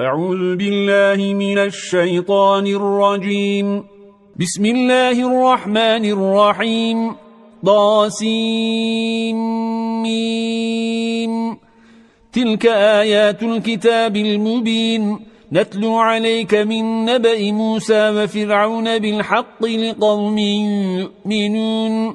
أعوذ بالله من الشيطان الرجيم. بسم الله الرحمن الرحيم. ضاسين تلك آيات الكتاب المبين. نتلو عليك من نبأ موسى وفرعون بالحق لقوم يؤمنون.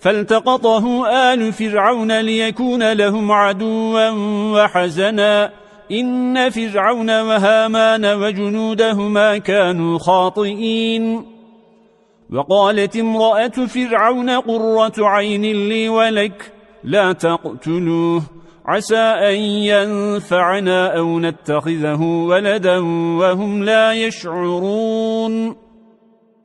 فالتقطه آل فرعون ليكون لهم عدوا وحزنا. إن فرعون وهامان وجنودهما كانوا خاطئين. وقالت امرأة فرعون قرة عين لي ولك لا تقتلوه. عسى أن ينفعنا أو نتخذه ولدا وهم لا يشعرون.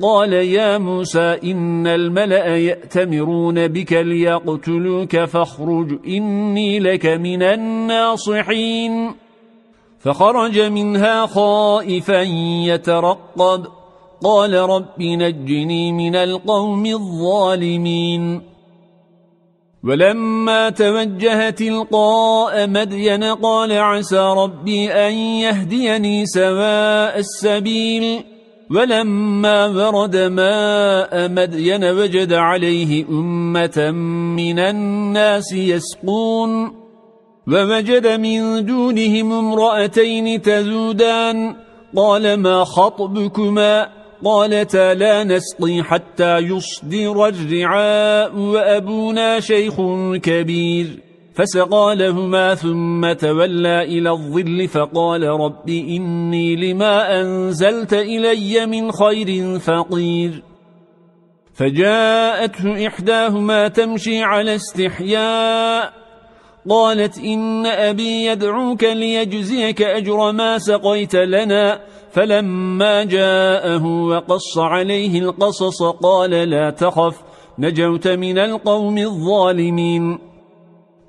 قال يا موسى إن الملأ يأتمرون بك ليقتلوك فاخرج إني لك من الناصحين. فخرج منها خائفا يترقب. قال رب نجني من القوم الظالمين. ولما توجه تلقاء مدين قال عسى ربي أن يهديني سواء السبيل. ولما ورد ماء مدين وجد عليه أمة من الناس يسقون ووجد من دونهم امرأتين تذودان قال ما خطبكما قالتا لا نسقي حتى يصدر الرعاء وأبونا شيخ كبير فسقى لهما ثم تولى إلى الظل فقال رب إني لما أنزلت إلي من خير فقير. فجاءته إحداهما تمشي على استحياء قالت إن أبي يدعوك ليجزيك أجر ما سقيت لنا. فلما جاءه وقص عليه القصص قال لا تخف نجوت من القوم الظالمين.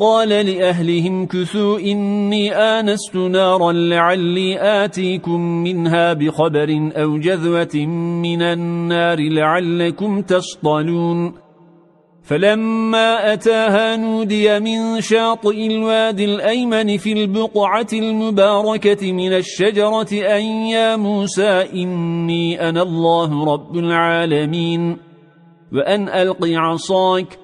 قال لأهلهم كثوا إني آنست نارا لعلي آتيكم منها بخبر أو جذوة من النار لعلكم تصطلون. فلما أتاها نودي من شاطئ الواد الأيمن في البقعة المباركة من الشجرة أن يا موسى إني أنا الله رب العالمين. وأن ألقي عصاك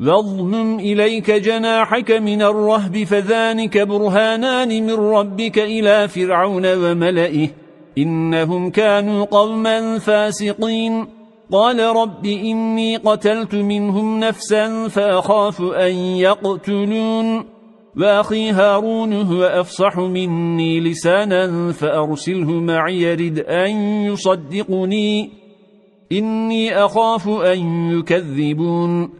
واضمم إليك جناحك من الرهب فذانك برهانان من ربك إلى فرعون وملئه. إنهم كانوا قوما فاسقين. قال رب إني قتلت منهم نفسا فأخاف أن يقتلون. وأخي هارون هو أفصح مني لسانا فأرسله معي يرد أن يصدقني. إني أخاف أن يكذبون.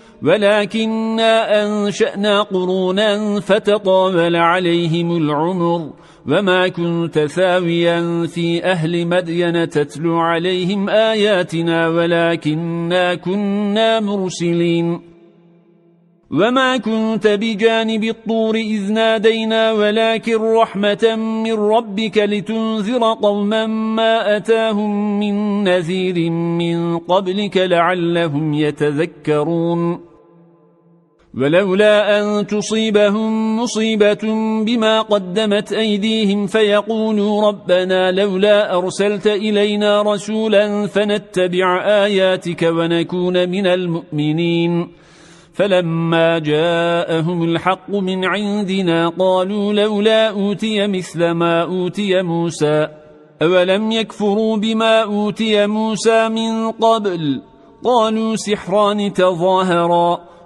ولكننا أنشأنا قرونا فتطاول عليهم العمر وما كنت ثاويا في أهل مدين تتلو عليهم آياتنا ولكننا كنا مرسلين. وما كنت بجانب الطور إذ نادينا ولكن رحمة من ربك لتنذر قوما ما أتاهم من نذير من قبلك لعلهم يتذكرون. ولولا أن تصيبهم مصيبة بما قدمت أيديهم فيقولوا ربنا لولا أرسلت إلينا رسولا فنتبع آياتك ونكون من المؤمنين. فلما جاءهم الحق من عندنا قالوا لولا أوتي مثل ما أوتي موسى. أولم يكفروا بما أوتي موسى من قبل؟ قالوا سحران تظاهرا.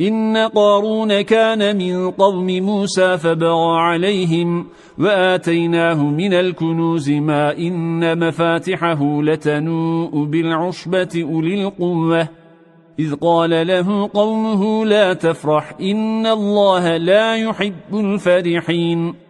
إن قارون كان من قوم موسى فبغى عليهم وآتيناه من الكنوز ما إن مفاتحه لتنوء بالعشبة أولي القوة. إذ قال له قومه لا تفرح إن الله لا يحب الفرحين.